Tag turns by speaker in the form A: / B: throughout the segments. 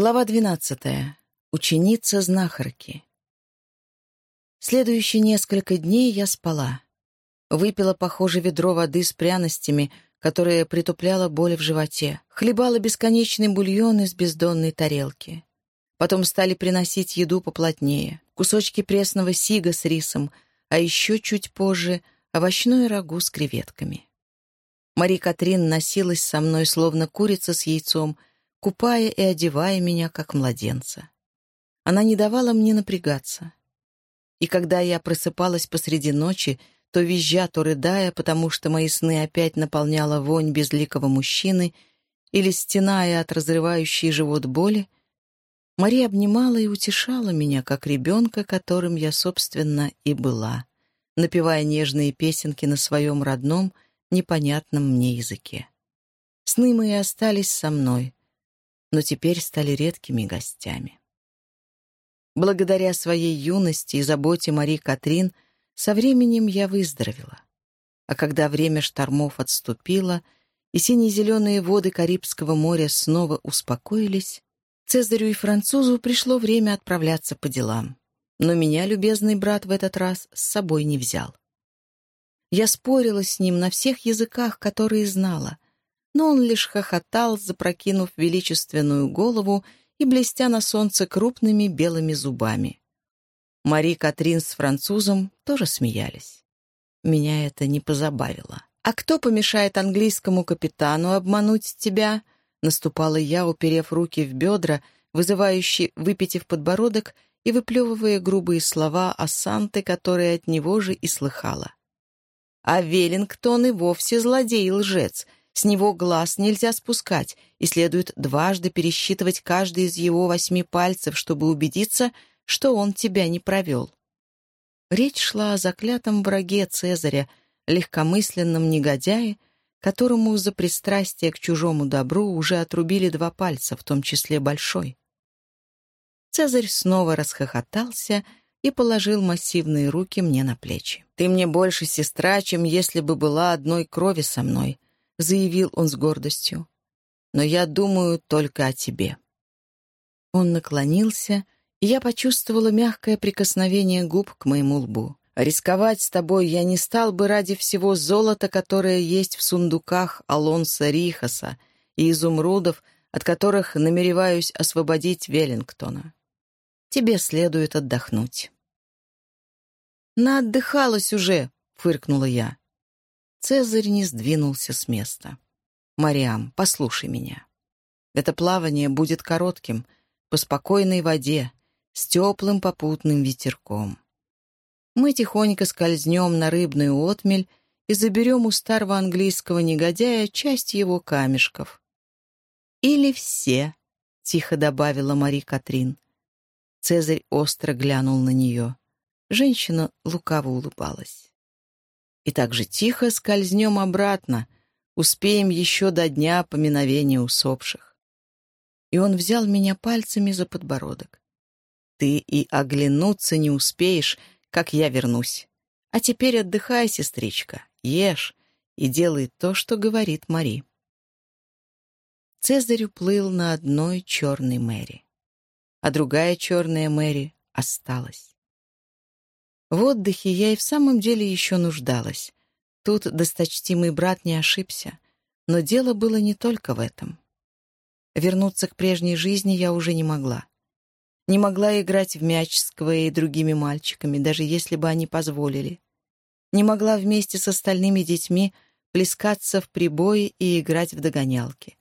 A: Глава двенадцатая. Ученица знахарки. Следующие несколько дней я спала. Выпила, похоже, ведро воды с пряностями, которое притупляло боль в животе. Хлебала бесконечный бульон из бездонной тарелки. Потом стали приносить еду поплотнее. Кусочки пресного сига с рисом, а еще чуть позже — овощное рагу с креветками. Мари Катрин носилась со мной, словно курица с яйцом — купая и одевая меня, как младенца. Она не давала мне напрягаться. И когда я просыпалась посреди ночи, то визжа, то рыдая, потому что мои сны опять наполняла вонь безликого мужчины или стеная от разрывающей живот боли, Мария обнимала и утешала меня, как ребенка, которым я, собственно, и была, напевая нежные песенки на своем родном, непонятном мне языке. Сны мои остались со мной, но теперь стали редкими гостями. Благодаря своей юности и заботе Мари Катрин со временем я выздоровела. А когда время штормов отступило и сине-зеленые воды Карибского моря снова успокоились, Цезарю и французу пришло время отправляться по делам. Но меня любезный брат в этот раз с собой не взял. Я спорила с ним на всех языках, которые знала — но он лишь хохотал, запрокинув величественную голову и блестя на солнце крупными белыми зубами. Мари Катрин с французом тоже смеялись. Меня это не позабавило. «А кто помешает английскому капитану обмануть тебя?» Наступала я, уперев руки в бедра, вызывающий, выпитив подбородок и выплевывая грубые слова о Санте, которые от него же и слыхала. «А Веллингтон и вовсе злодей и лжец», с него глаз нельзя спускать, и следует дважды пересчитывать каждый из его восьми пальцев, чтобы убедиться, что он тебя не провел. Речь шла о заклятом враге Цезаря, легкомысленном негодяе, которому за пристрастие к чужому добру уже отрубили два пальца, в том числе большой. Цезарь снова расхохотался и положил массивные руки мне на плечи. «Ты мне больше сестра, чем если бы была одной крови со мной», — заявил он с гордостью. «Но я думаю только о тебе». Он наклонился, и я почувствовала мягкое прикосновение губ к моему лбу. «Рисковать с тобой я не стал бы ради всего золота, которое есть в сундуках Алонса Рихаса и изумрудов, от которых намереваюсь освободить Веллингтона. Тебе следует отдохнуть». «Наотдыхалась уже», — фыркнула я. Цезарь не сдвинулся с места. «Мариам, послушай меня. Это плавание будет коротким, по спокойной воде, с теплым попутным ветерком. Мы тихонько скользнем на рыбную отмель и заберем у старого английского негодяя часть его камешков. «Или все», — тихо добавила Мари Катрин. Цезарь остро глянул на нее. Женщина лукаво улыбалась и так же тихо скользнем обратно, успеем еще до дня поминовения усопших. И он взял меня пальцами за подбородок. Ты и оглянуться не успеешь, как я вернусь. А теперь отдыхай, сестричка, ешь и делай то, что говорит Мари. Цезарь уплыл на одной черной Мэри, а другая черная Мэри осталась. В отдыхе я и в самом деле еще нуждалась. Тут досточтимый брат не ошибся. Но дело было не только в этом. Вернуться к прежней жизни я уже не могла. Не могла играть в мяч с Квей и другими мальчиками, даже если бы они позволили. Не могла вместе с остальными детьми плескаться в прибое и играть в догонялки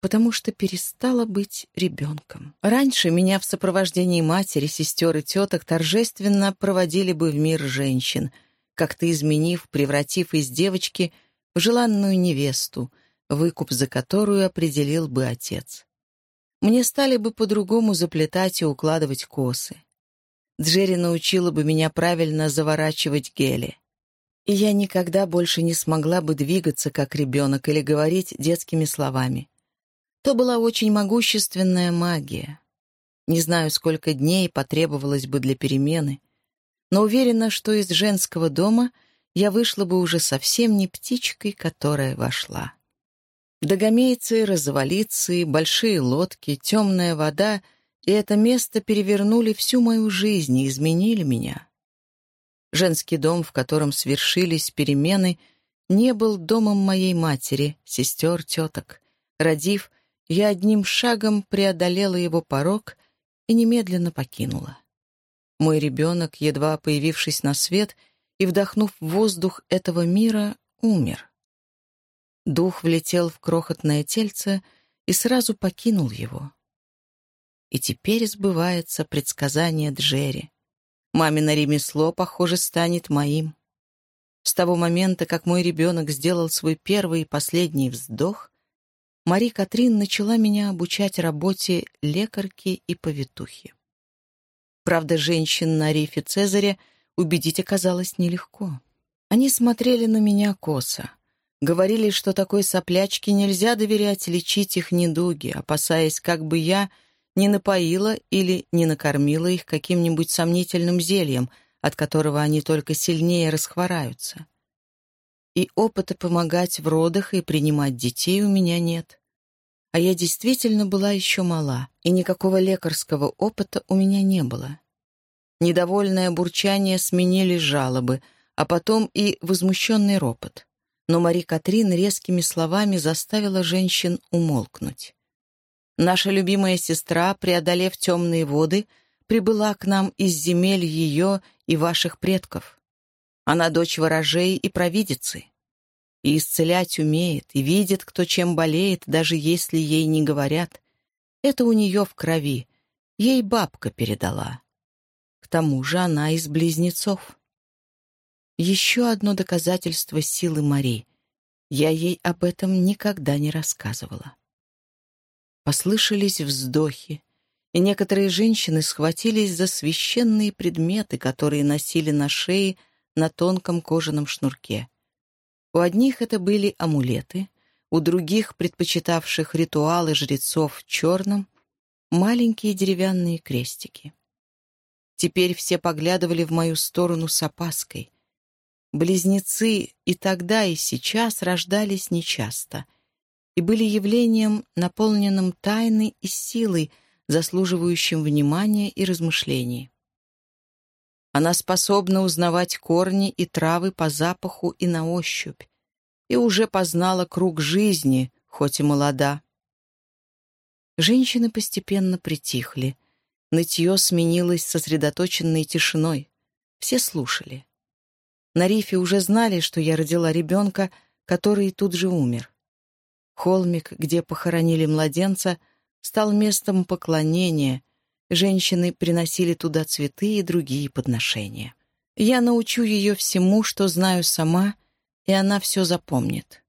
A: потому что перестала быть ребенком. Раньше меня в сопровождении матери, сестер и теток торжественно проводили бы в мир женщин, как-то изменив, превратив из девочки в желанную невесту, выкуп за которую определил бы отец. Мне стали бы по-другому заплетать и укладывать косы. Джерри научила бы меня правильно заворачивать гели. И я никогда больше не смогла бы двигаться как ребенок или говорить детскими словами. То была очень могущественная магия. Не знаю, сколько дней потребовалось бы для перемены, но уверена, что из женского дома я вышла бы уже совсем не птичкой, которая вошла. Догомейцы, развалицы, большие лодки, темная вода и это место перевернули всю мою жизнь и изменили меня. Женский дом, в котором свершились перемены, не был домом моей матери, сестер, теток. Родив, я одним шагом преодолела его порог и немедленно покинула. Мой ребенок, едва появившись на свет и вдохнув воздух этого мира, умер. Дух влетел в крохотное тельце и сразу покинул его. И теперь сбывается предсказание Джерри. Мамино ремесло, похоже, станет моим. С того момента, как мой ребенок сделал свой первый и последний вздох, Мари Катрин начала меня обучать работе лекарки и повитухи. Правда, женщин на рифе Цезаря убедить оказалось нелегко. Они смотрели на меня косо. Говорили, что такой соплячке нельзя доверять лечить их недуги, опасаясь, как бы я не напоила или не накормила их каким-нибудь сомнительным зельем, от которого они только сильнее расхвораются. И опыта помогать в родах и принимать детей у меня нет. А я действительно была еще мала, и никакого лекарского опыта у меня не было. Недовольное бурчание сменили жалобы, а потом и возмущенный ропот но Мари Катрин резкими словами заставила женщин умолкнуть. Наша любимая сестра, преодолев темные воды, прибыла к нам из земель ее и ваших предков. Она дочь ворожей и провидицы. И исцелять умеет, и видит, кто чем болеет, даже если ей не говорят. Это у нее в крови. Ей бабка передала. К тому же она из близнецов. Еще одно доказательство силы Мари. Я ей об этом никогда не рассказывала. Послышались вздохи, и некоторые женщины схватились за священные предметы, которые носили на шее на тонком кожаном шнурке. У одних это были амулеты, у других, предпочитавших ритуалы жрецов в черном, маленькие деревянные крестики. Теперь все поглядывали в мою сторону с опаской — Близнецы и тогда, и сейчас рождались нечасто и были явлением, наполненным тайной и силой, заслуживающим внимания и размышлений. Она способна узнавать корни и травы по запаху и на ощупь, и уже познала круг жизни, хоть и молода. Женщины постепенно притихли. Нытье сменилось сосредоточенной тишиной. Все слушали. На рифе уже знали, что я родила ребенка, который тут же умер. Холмик, где похоронили младенца, стал местом поклонения. Женщины приносили туда цветы и другие подношения. Я научу ее всему, что знаю сама, и она все запомнит.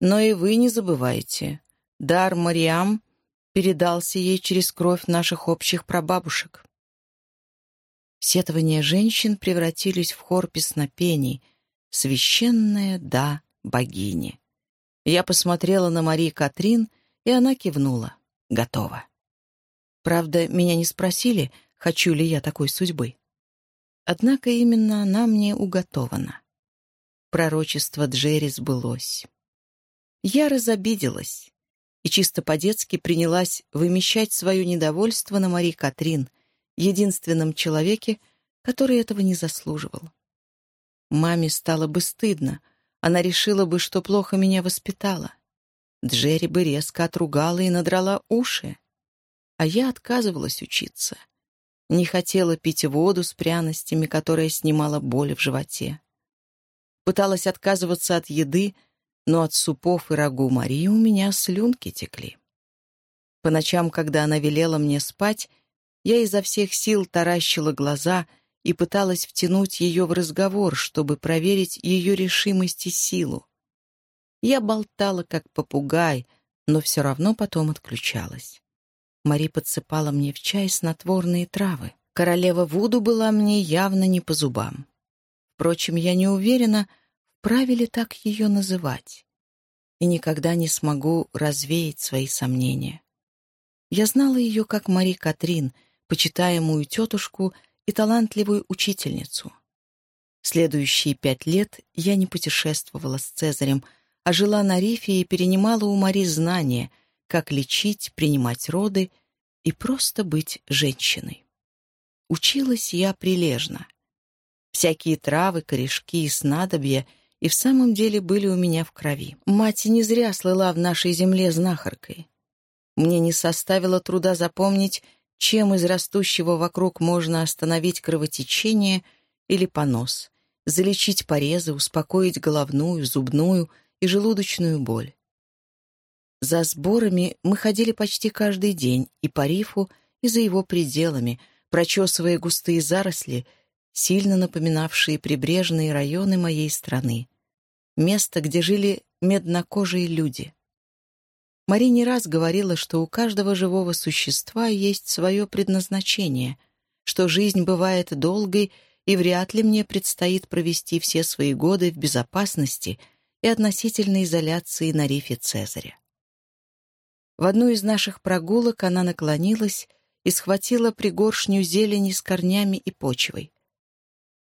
A: Но и вы не забывайте. Дар Мариам передался ей через кровь наших общих прабабушек. Сетования женщин превратились в хор песнопений «Священная да богини». Я посмотрела на Мари Катрин, и она кивнула. Готово. Правда, меня не спросили, хочу ли я такой судьбы. Однако именно она мне уготована. Пророчество Джерри сбылось. Я разобиделась и чисто по-детски принялась вымещать свое недовольство на Мари Катрин, единственном человеке, который этого не заслуживал. Маме стало бы стыдно, она решила бы, что плохо меня воспитала. Джерри бы резко отругала и надрала уши. А я отказывалась учиться. Не хотела пить воду с пряностями, которая снимала боль в животе. Пыталась отказываться от еды, но от супов и рагу Марии у меня слюнки текли. По ночам, когда она велела мне спать, я изо всех сил таращила глаза и пыталась втянуть ее в разговор, чтобы проверить ее решимость и силу. Я болтала, как попугай, но все равно потом отключалась. Мари подсыпала мне в чай снотворные травы. Королева Вуду была мне явно не по зубам. Впрочем, я не уверена, вправе ли так ее называть. И никогда не смогу развеять свои сомнения. Я знала ее как Мари Катрин — почитаемую тетушку и талантливую учительницу. Следующие пять лет я не путешествовала с Цезарем, а жила на рифе и перенимала у Мари знания, как лечить, принимать роды и просто быть женщиной. Училась я прилежно. Всякие травы, корешки и снадобья и в самом деле были у меня в крови. Мать не зря слыла в нашей земле знахаркой. Мне не составило труда запомнить, чем из растущего вокруг можно остановить кровотечение или понос, залечить порезы, успокоить головную, зубную и желудочную боль. За сборами мы ходили почти каждый день и по рифу, и за его пределами, прочесывая густые заросли, сильно напоминавшие прибрежные районы моей страны. Место, где жили меднокожие люди. Мари не раз говорила, что у каждого живого существа есть свое предназначение, что жизнь бывает долгой, и вряд ли мне предстоит провести все свои годы в безопасности и относительной изоляции на рифе Цезаря. В одну из наших прогулок она наклонилась и схватила пригоршню зелени с корнями и почвой.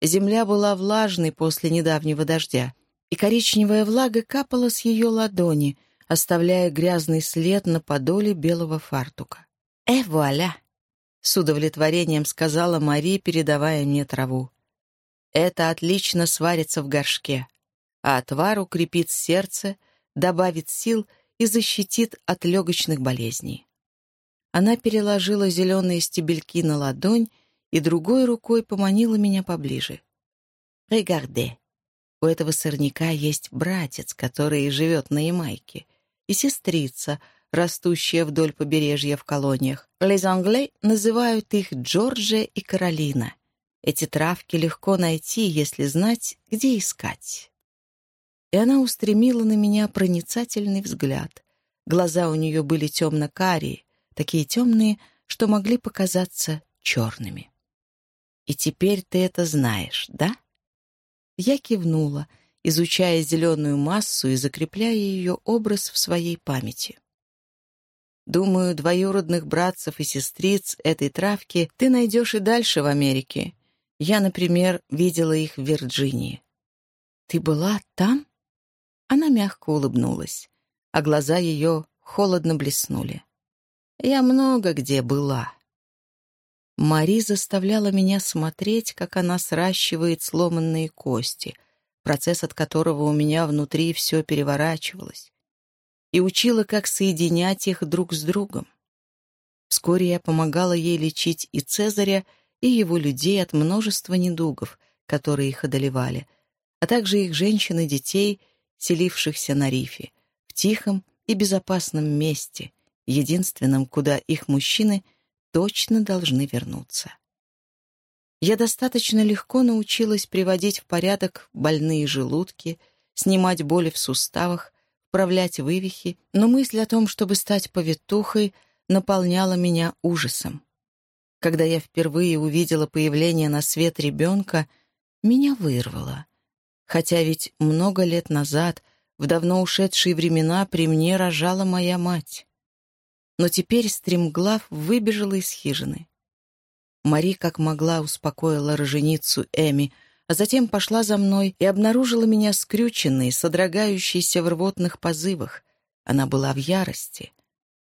A: Земля была влажной после недавнего дождя, и коричневая влага капала с ее ладони, оставляя грязный след на подоле белого фартука. «Э, вуаля!» — с удовлетворением сказала Мари, передавая мне траву. «Это отлично сварится в горшке, а отвар укрепит сердце, добавит сил и защитит от легочных болезней». Она переложила зеленые стебельки на ладонь и другой рукой поманила меня поближе. «Регарде, у этого сорняка есть братец, который живет на Ямайке, и сестрица, растущая вдоль побережья в колониях. Les Anglais называют их Джорджия и Каролина. Эти травки легко найти, если знать, где искать». И она устремила на меня проницательный взгляд. Глаза у нее были темно-карие, такие темные, что могли показаться черными. И теперь ты это знаешь, да? Я кивнула, изучая зеленую массу и закрепляя ее образ в своей памяти. Думаю, двоюродных братцев и сестриц этой травки ты найдешь и дальше в Америке. Я, например, видела их в Вирджинии. Ты была там? Она мягко улыбнулась, а глаза ее холодно блеснули. Я много где была. Мари заставляла меня смотреть, как она сращивает сломанные кости, процесс от которого у меня внутри все переворачивалось, и учила, как соединять их друг с другом. Вскоре я помогала ей лечить и Цезаря, и его людей от множества недугов, которые их одолевали, а также их женщин и детей, селившихся на рифе, в тихом и безопасном месте, единственном, куда их мужчины — точно должны вернуться. Я достаточно легко научилась приводить в порядок больные желудки, снимать боли в суставах, вправлять вывихи, но мысль о том, чтобы стать повитухой, наполняла меня ужасом. Когда я впервые увидела появление на свет ребенка, меня вырвало. Хотя ведь много лет назад, в давно ушедшие времена, при мне рожала моя мать но теперь стремглав выбежала из хижины. Мари как могла успокоила роженицу Эми, а затем пошла за мной и обнаружила меня скрюченной, содрогающейся в рвотных позывах. Она была в ярости.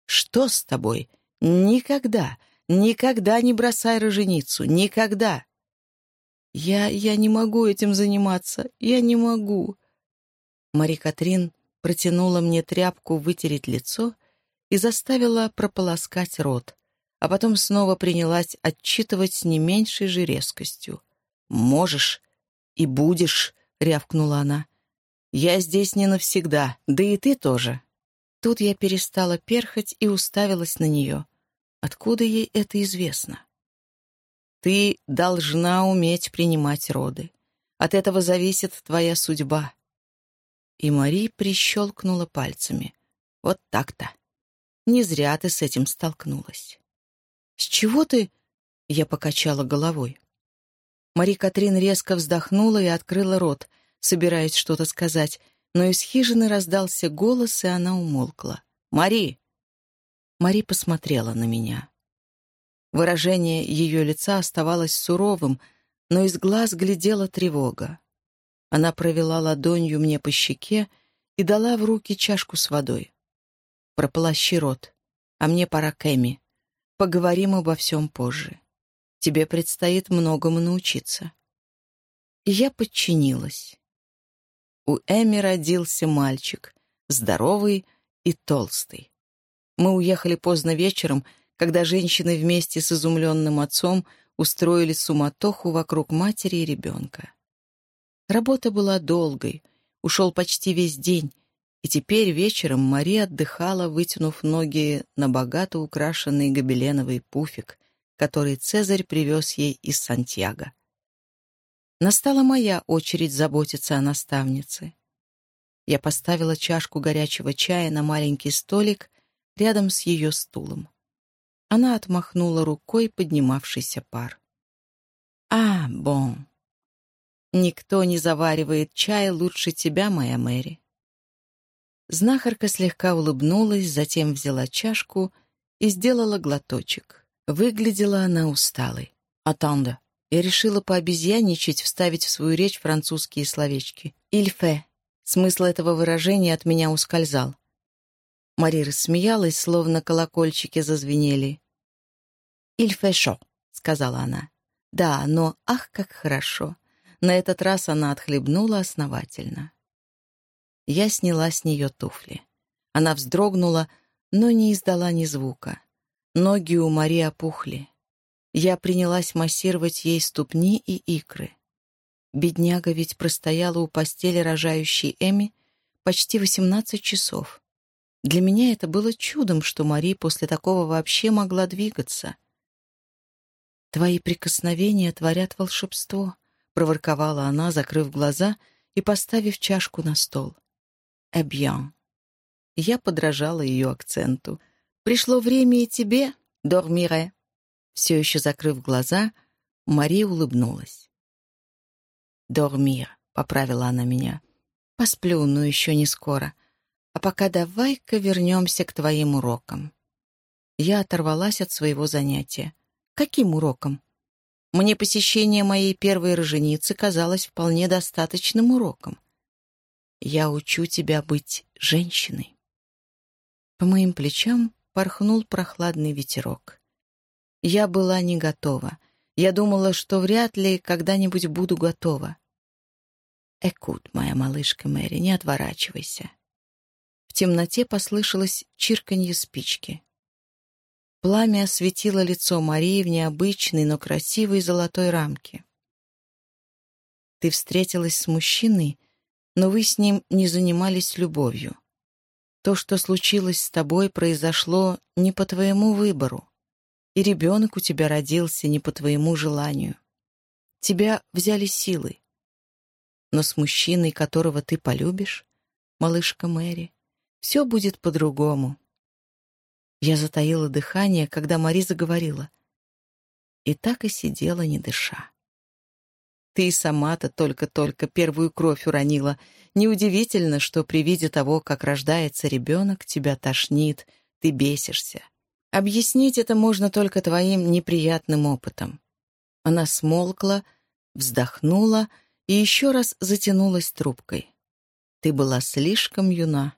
A: «Что с тобой? Никогда, никогда не бросай роженицу, никогда!» «Я... я не могу этим заниматься, я не могу!» Мари Катрин протянула мне тряпку вытереть лицо и заставила прополоскать рот, а потом снова принялась отчитывать с не меньшей же резкостью. «Можешь и будешь», — рявкнула она. «Я здесь не навсегда, да и ты тоже». Тут я перестала перхать и уставилась на нее. Откуда ей это известно? «Ты должна уметь принимать роды. От этого зависит твоя судьба». И Мари прищелкнула пальцами. «Вот так-то». Не зря ты с этим столкнулась. «С чего ты?» — я покачала головой. Мари Катрин резко вздохнула и открыла рот, собираясь что-то сказать, но из хижины раздался голос, и она умолкла. «Мари!» Мари посмотрела на меня. Выражение ее лица оставалось суровым, но из глаз глядела тревога. Она провела ладонью мне по щеке, и дала в руки чашку с водой. «Прополощи рот, а мне пора к Эми. Поговорим обо всем позже. Тебе предстоит многому научиться». Я подчинилась. У Эми родился мальчик, здоровый и толстый. Мы уехали поздно вечером, когда женщины вместе с изумленным отцом устроили суматоху вокруг матери и ребенка. Работа была долгой, ушел почти весь день, и теперь вечером Мария отдыхала, вытянув ноги на богато украшенный гобеленовый пуфик, который Цезарь привез ей из Сантьяго. Настала моя очередь заботиться о наставнице. Я поставила чашку горячего чая на маленький столик рядом с ее стулом. Она отмахнула рукой поднимавшийся пар. «А, бон. Никто не заваривает чай лучше тебя, моя Мэри». Знахарка слегка улыбнулась, затем взяла чашку и сделала глоточек. Выглядела она усталой. «Атанда». Я решила пообезьяничать, вставить в свою речь французские словечки. «Ильфе». Смысл этого выражения от меня ускользал. Мари рассмеялась, словно колокольчики зазвенели. «Иль фэшо», — сказала она. «Да, но ах, как хорошо!» На этот раз она отхлебнула основательно. Я сняла с нее туфли. Она вздрогнула, но не издала ни звука. Ноги у Мари опухли. Я принялась массировать ей ступни и икры. Бедняга ведь простояла у постели рожающей Эми почти восемнадцать часов. Для меня это было чудом, что Мари после такого вообще могла двигаться. «Твои прикосновения творят волшебство», — проворковала она, закрыв глаза и поставив чашку на стол. «Эбьян». Я подражала ее акценту. «Пришло время и тебе, дормире». Все еще закрыв глаза, Мари улыбнулась. «Дормир», — поправила она меня. «Посплю, но еще не скоро. А пока давай-ка вернемся к твоим урокам. Я оторвалась от своего занятия. Каким урокам? Мне посещение моей первой роженицы казалось вполне достаточным уроком. Я учу тебя быть женщиной. По моим плечам порхнул прохладный ветерок. Я была не готова. Я думала, что вряд ли когда-нибудь буду готова. Экут, моя малышка Мэри, не отворачивайся. В темноте послышалось чирканье спички. Пламя осветило лицо Марии в необычной, но красивой золотой рамке. «Ты встретилась с мужчиной, но вы с ним не занимались любовью. То, что случилось с тобой, произошло не по твоему выбору, и ребенок у тебя родился не по твоему желанию. Тебя взяли силой. Но с мужчиной, которого ты полюбишь, малышка Мэри, все будет по-другому. Я затаила дыхание, когда Мари заговорила. И так и сидела, не дыша. Ты сама-то только-только первую кровь уронила. Неудивительно, что при виде того, как рождается ребенок, тебя тошнит, ты бесишься. Объяснить это можно только твоим неприятным опытом. Она смолкла, вздохнула и еще раз затянулась трубкой. Ты была слишком юна.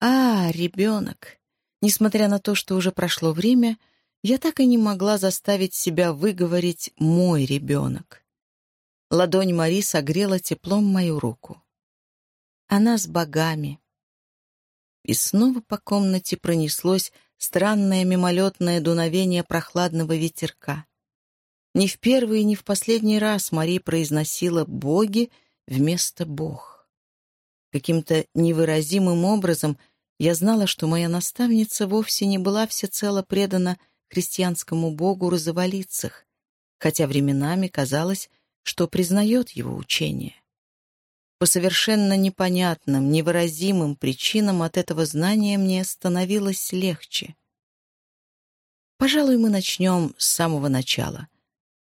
A: А, ребенок. Несмотря на то, что уже прошло время, я так и не могла заставить себя выговорить «мой ребенок». Ладонь Мари согрела теплом мою руку. Она с богами. И снова по комнате пронеслось странное мимолетное дуновение прохладного ветерка. Ни в первый, ни в последний раз Мари произносила «боги» вместо «бог». Каким-то невыразимым образом я знала, что моя наставница вовсе не была всецело предана христианскому богу розоволицах, хотя временами казалось, что признает его учение. По совершенно непонятным, невыразимым причинам от этого знания мне становилось легче. Пожалуй, мы начнем с самого начала.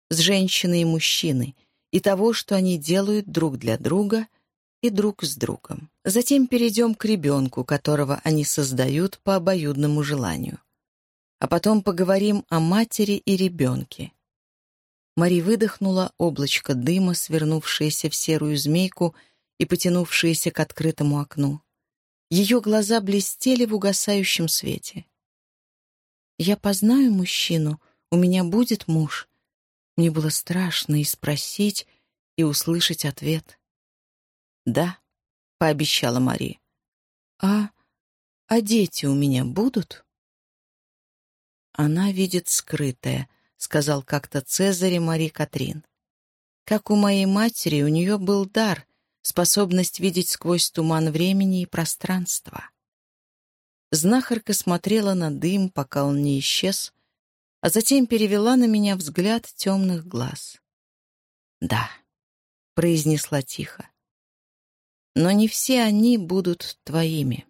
A: С женщины и мужчины, и того, что они делают друг для друга — и друг с другом. Затем перейдем к ребенку, которого они создают по обоюдному желанию. А потом поговорим о матери и ребенке. Мари выдохнула облачко дыма, свернувшееся в серую змейку, и потянувшиеся к открытому окну. Ее глаза блестели в угасающем свете. «Я познаю мужчину, у меня будет муж». Мне было страшно и спросить, и услышать ответ. «Да», — пообещала Мари. «А... а дети у меня будут?» «Она видит скрытое», — сказал как-то Цезарь Мари Катрин. «Как у моей матери, у нее был дар, способность видеть сквозь туман времени и пространства». Знахарка смотрела на дым, пока он не исчез, а затем перевела на меня взгляд темных глаз. «Да», — произнесла тихо, — «но не все они будут твоими».